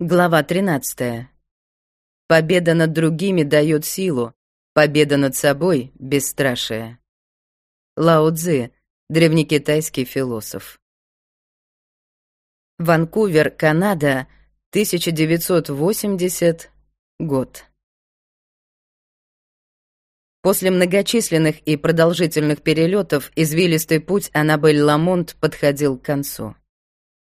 Глава 13. Победа над другими дает силу, победа над собой — бесстрашие. Лао Цзи, древнекитайский философ. Ванкувер, Канада, 1980 год. После многочисленных и продолжительных перелетов извилистый путь Аннабель Ламонт подходил к концу.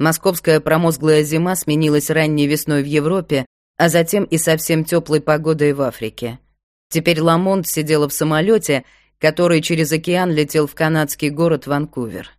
Московская промозглая зима сменилась ранней весной в Европе, а затем и совсем теплой погодой в Африке. Теперь Ламонт сидела в самолете, который через океан летел в канадский город Ванкувер.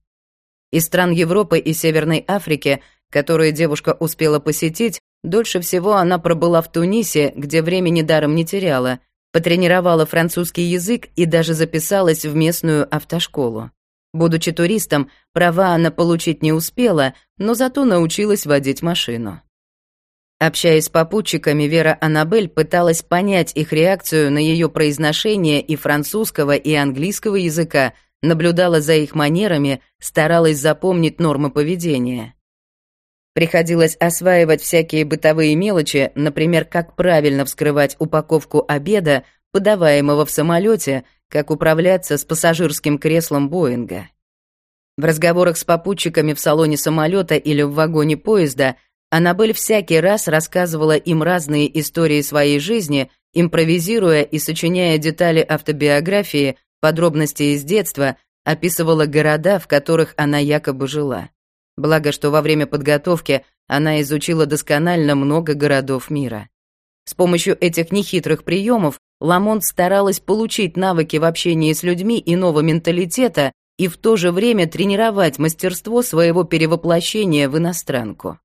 Из стран Европы и Северной Африки, которые девушка успела посетить, дольше всего она пробыла в Тунисе, где времени даром не теряла, потренировала французский язык и даже записалась в местную автошколу. Будучи туристом, права она получить не успела, но зато научилась водить машину. Общаясь с попутчиками, Вера Аннабель пыталась понять их реакцию на ее произношение и французского, и английского языка, наблюдала за их манерами, старалась запомнить нормы поведения. Приходилось осваивать всякие бытовые мелочи, например, как правильно вскрывать упаковку обеда, подаваемого в самолете, как управляться с пассажирским креслом Боинга. В разговорах с попутчиками в салоне самолета или в вагоне поезда Аннабель всякий раз рассказывала им разные истории своей жизни, импровизируя и сочиняя детали автобиографии, подробности из детства, описывала города, в которых она якобы жила. Благо, что во время подготовки она изучила досконально много городов мира. С помощью этих нехитрых приемов Ламонт старалась получить навыки в общении с людьми иного менталитета и в то же время тренировать мастерство своего перевоплощения в иностранку.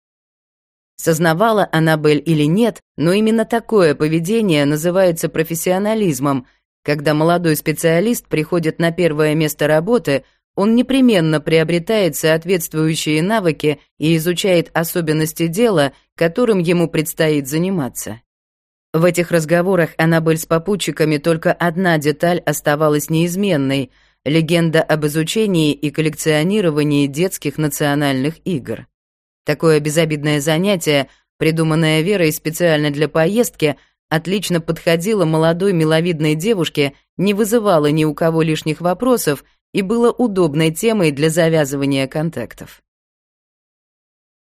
Сознавала Аннабель или нет, но именно такое поведение называется профессионализмом, когда молодой специалист приходит на первое место работы, он непременно приобретает соответствующие навыки и изучает особенности дела, которым ему предстоит заниматься. В этих разговорах Аннабель с попутчиками только одна деталь оставалась неизменной — легенда об изучении и коллекционировании детских национальных игр. Такое безобидное занятие, придуманное Верой специально для поездки, отлично подходило молодой миловидной девушке, не вызывало ни у кого лишних вопросов и было удобной темой для завязывания контактов.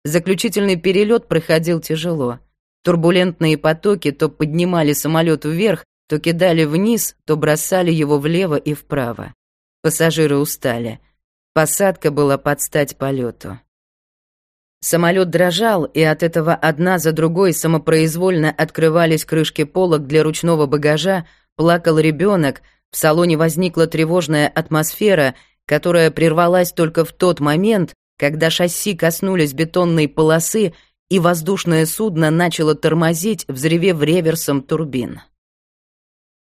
Заключительный перелет проходил тяжело — Турбулентные потоки то поднимали самолет вверх, то кидали вниз, то бросали его влево и вправо. Пассажиры устали. Посадка была под стать полету. Самолет дрожал, и от этого одна за другой самопроизвольно открывались крышки полок для ручного багажа, плакал ребенок, в салоне возникла тревожная атмосфера, которая прервалась только в тот момент, когда шасси коснулись бетонной полосы, и воздушное судно начало тормозить, взревев реверсом турбин.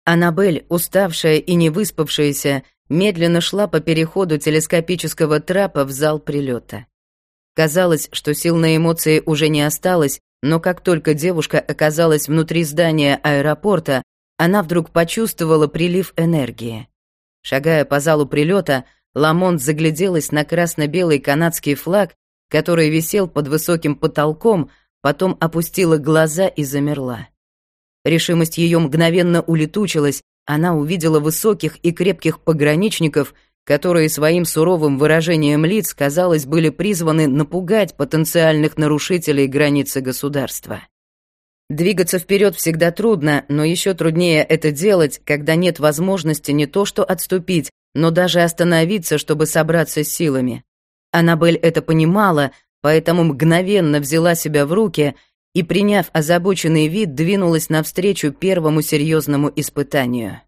Аннабель, уставшая и не выспавшаяся, медленно шла по переходу телескопического трапа в зал прилета. Казалось, что сил на эмоции уже не осталось, но как только девушка оказалась внутри здания аэропорта, она вдруг почувствовала прилив энергии. Шагая по залу прилета, Ламонт загляделась на красно-белый канадский флаг который висел под высоким потолком, потом опустила глаза и замерла. Решимость ее мгновенно улетучилась, она увидела высоких и крепких пограничников, которые своим суровым выражением лиц, казалось, были призваны напугать потенциальных нарушителей границы государства. Двигаться вперед всегда трудно, но еще труднее это делать, когда нет возможности не то что отступить, но даже остановиться, чтобы собраться с силами. Аннабель это понимала, поэтому мгновенно взяла себя в руки и, приняв озабоченный вид, двинулась навстречу первому серьезному испытанию.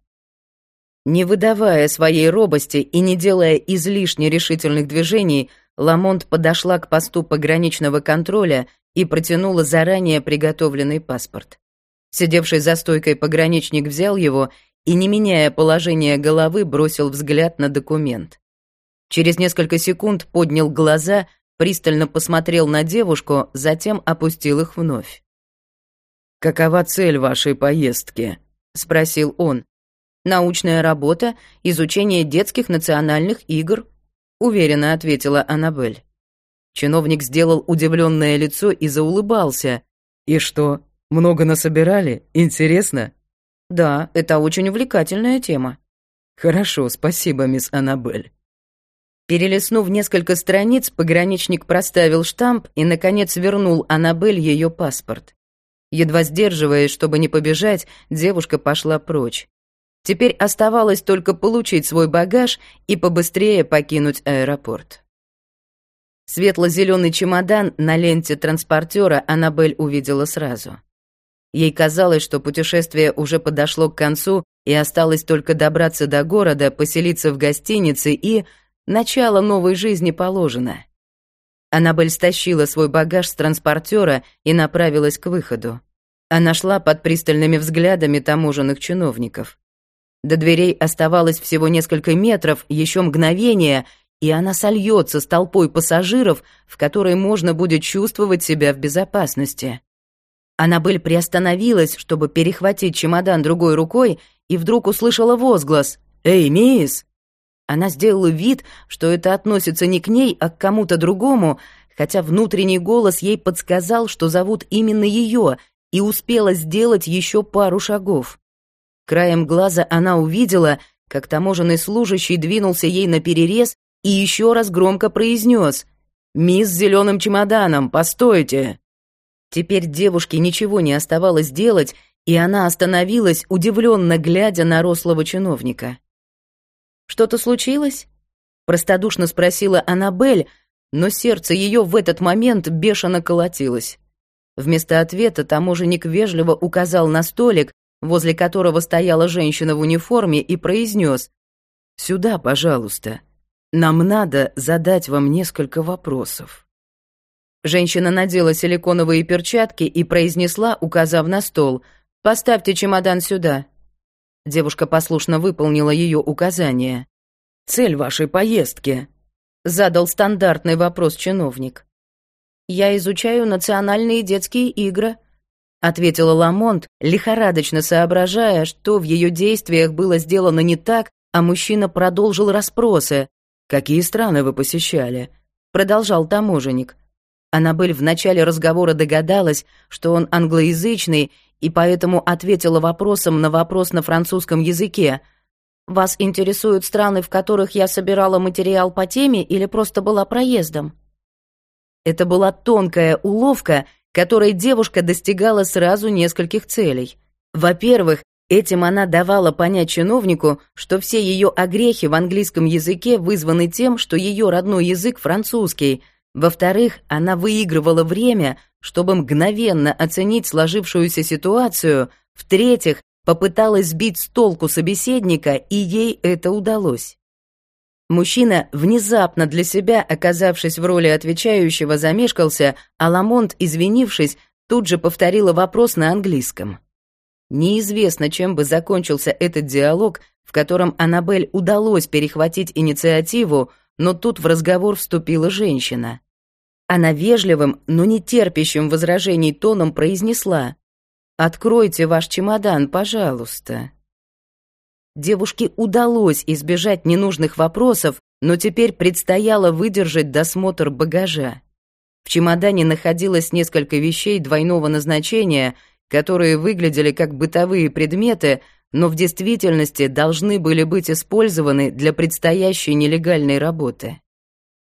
Не выдавая своей робости и не делая излишне решительных движений, Ламонт подошла к посту пограничного контроля и протянула заранее приготовленный паспорт. Сидевший за стойкой пограничник взял его и, не меняя положение головы, бросил взгляд на документ. Через несколько секунд поднял глаза, пристально посмотрел на девушку, затем опустил их вновь. «Какова цель вашей поездки?» — спросил он. «Научная работа, изучение детских национальных игр», — уверенно ответила Аннабель. Чиновник сделал удивленное лицо и заулыбался. «И что, много насобирали? Интересно?» «Да, это очень увлекательная тема». «Хорошо, спасибо, мисс Аннабель». Перелистнув несколько страниц, пограничник проставил штамп и, наконец, вернул Аннабель ее паспорт. Едва сдерживаясь, чтобы не побежать, девушка пошла прочь. Теперь оставалось только получить свой багаж и побыстрее покинуть аэропорт. Светло-зеленый чемодан на ленте транспортера Аннабель увидела сразу. Ей казалось, что путешествие уже подошло к концу, и осталось только добраться до города, поселиться в гостинице и Начало новой жизни положено. Аннабель стащила свой багаж с транспортера и направилась к выходу. Она шла под пристальными взглядами таможенных чиновников. До дверей оставалось всего несколько метров, еще мгновение, и она сольется с толпой пассажиров, в которой можно будет чувствовать себя в безопасности. Аннабель приостановилась, чтобы перехватить чемодан другой рукой, и вдруг услышала возглас «Эй, мисс!» Она сделала вид, что это относится не к ней, а к кому-то другому, хотя внутренний голос ей подсказал, что зовут именно ее, и успела сделать еще пару шагов. Краем глаза она увидела, как таможенный служащий двинулся ей на перерез и еще раз громко произнес «Мисс с зеленым чемоданом, постойте!» Теперь девушке ничего не оставалось делать, и она остановилась, удивленно глядя на рослого чиновника. Что-то случилось? Простодушно спросила Аннабель, но сердце ее в этот момент бешено колотилось. Вместо ответа таможенник вежливо указал на столик, возле которого стояла женщина в униформе, и произнес «Сюда, пожалуйста. Нам надо задать вам несколько вопросов». Женщина надела силиконовые перчатки и произнесла, указав на стол, «Поставьте чемодан сюда». Девушка послушно выполнила ее указание. «Цель вашей поездки?» — задал стандартный вопрос чиновник. «Я изучаю национальные детские игры», — ответила Ламонт, лихорадочно соображая, что в ее действиях было сделано не так, а мужчина продолжил расспросы. «Какие страны вы посещали?» — продолжал таможенник. Аннабель в начале разговора догадалась, что он англоязычный и поэтому ответила вопросом на вопрос на французском языке. «Вас интересуют страны, в которых я собирала материал по теме или просто была проездом?» Это была тонкая уловка, которой девушка достигала сразу нескольких целей. Во-первых, этим она давала понять чиновнику, что все ее огрехи в английском языке вызваны тем, что ее родной язык французский – во-вторых, она выигрывала время, чтобы мгновенно оценить сложившуюся ситуацию. В-третьих, попыталась сбить с толку собеседника, и ей это удалось. Мужчина, внезапно для себя оказавшись в роли отвечающего, замешкался, а Ламонт, извинившись, тут же повторила вопрос на английском. Неизвестно, чем бы закончился этот диалог, в котором Аннабель удалось перехватить инициативу, но тут в разговор вступила женщина. Она вежливым, но не терпящим возражений тоном произнесла «Откройте ваш чемодан, пожалуйста». Девушке удалось избежать ненужных вопросов, но теперь предстояло выдержать досмотр багажа. В чемодане находилось несколько вещей двойного назначения, которые выглядели как бытовые предметы, но в действительности должны были быть использованы для предстоящей нелегальной работы.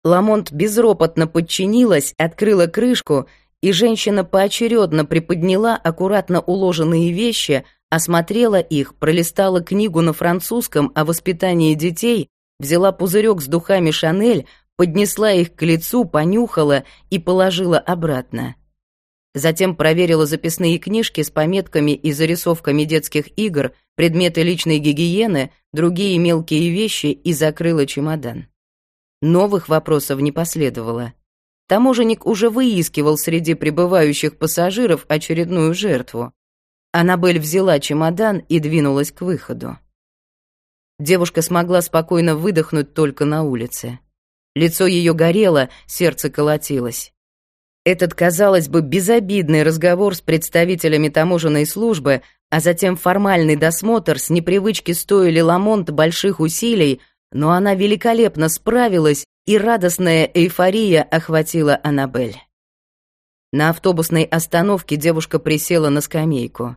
Ламонт безропотно подчинилась, открыла крышку, и женщина поочередно приподняла аккуратно уложенные вещи, осмотрела их, пролистала книгу на французском о воспитании детей, взяла пузырек с духами «Шанель», поднесла их к лицу, понюхала и положила обратно. Затем проверила записные книжки с пометками и зарисовками детских игр, предметы личной гигиены, другие мелкие вещи и закрыла чемодан. Новых вопросов не последовало. Таможенник уже выискивал среди прибывающих пассажиров очередную жертву. Аннабель взяла чемодан и двинулась к выходу. Девушка смогла спокойно выдохнуть только на улице. Лицо ее горело, сердце колотилось. Этот, казалось бы, безобидный разговор с представителями таможенной службы, а затем формальный досмотр с непривычки стоили Ламонт больших усилий, но она великолепно справилась, и радостная эйфория охватила Аннабель. На автобусной остановке девушка присела на скамейку.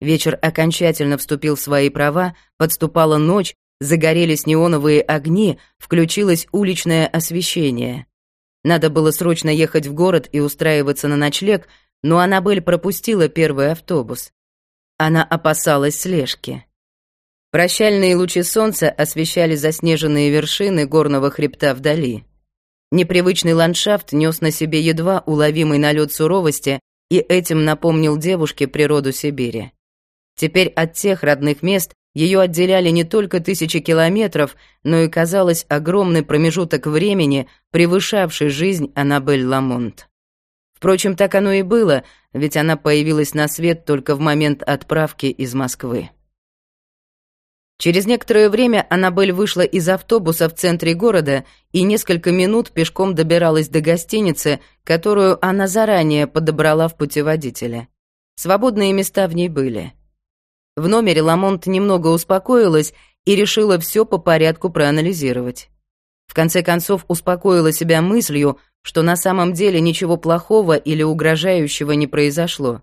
Вечер окончательно вступил в свои права, подступала ночь, загорелись неоновые огни, включилось уличное освещение. Надо было срочно ехать в город и устраиваться на ночлег, но Аннабель пропустила первый автобус. Она опасалась слежки. Прощальные лучи солнца освещали заснеженные вершины горного хребта вдали. Непривычный ландшафт нес на себе едва уловимый налет суровости и этим напомнил девушке природу Сибири. Теперь от тех родных мест ее отделяли не только тысячи километров, но и казалось огромный промежуток времени, превышавший жизнь Аннабель Ламонт. Впрочем, так оно и было, ведь она появилась на свет только в момент отправки из Москвы. Через некоторое время Аннабель вышла из автобуса в центре города и несколько минут пешком добиралась до гостиницы, которую она заранее подобрала в путеводителе. Свободные места в ней были. В номере Ламонт немного успокоилась и решила все по порядку проанализировать. В конце концов успокоила себя мыслью, что на самом деле ничего плохого или угрожающего не произошло.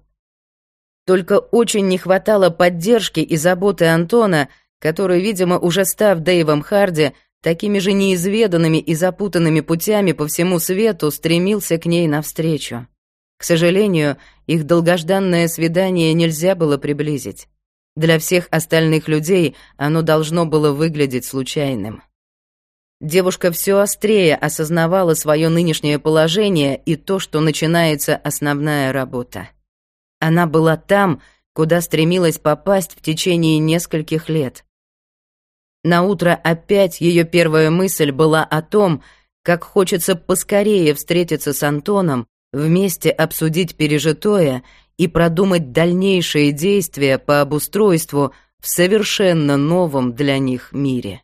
Только очень не хватало поддержки и заботы Антона — который, видимо, уже став Дэйвом Харди, такими же неизведанными и запутанными путями по всему свету стремился к ней навстречу. К сожалению, их долгожданное свидание нельзя было приблизить. Для всех остальных людей оно должно было выглядеть случайным. Девушка все острее осознавала свое нынешнее положение и то, что начинается основная работа. Она была там, куда стремилась попасть в течение нескольких лет. На утро опять ее первая мысль была о том, как хочется поскорее встретиться с Антоном, вместе обсудить пережитое и продумать дальнейшие действия по обустройству в совершенно новом для них мире.